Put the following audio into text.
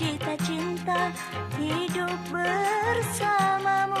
cantum cita cinta hidup bersamamu